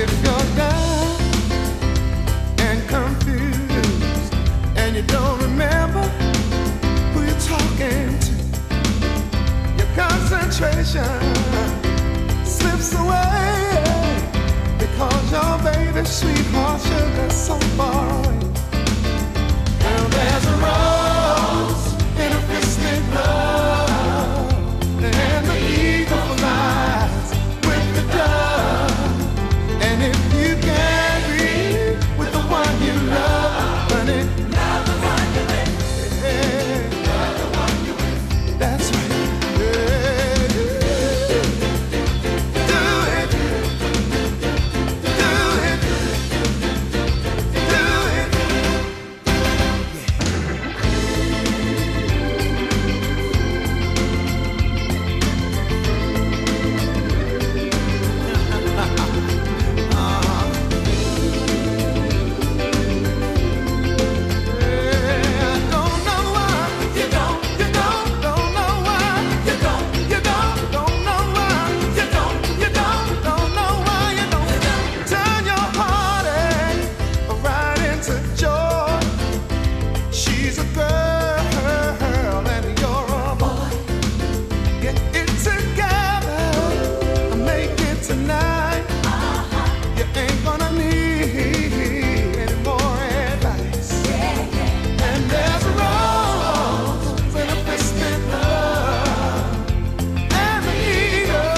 If you're down and confused and you don't remember who you're talking to, your concentration slips away because your baby sweetheart's tonight.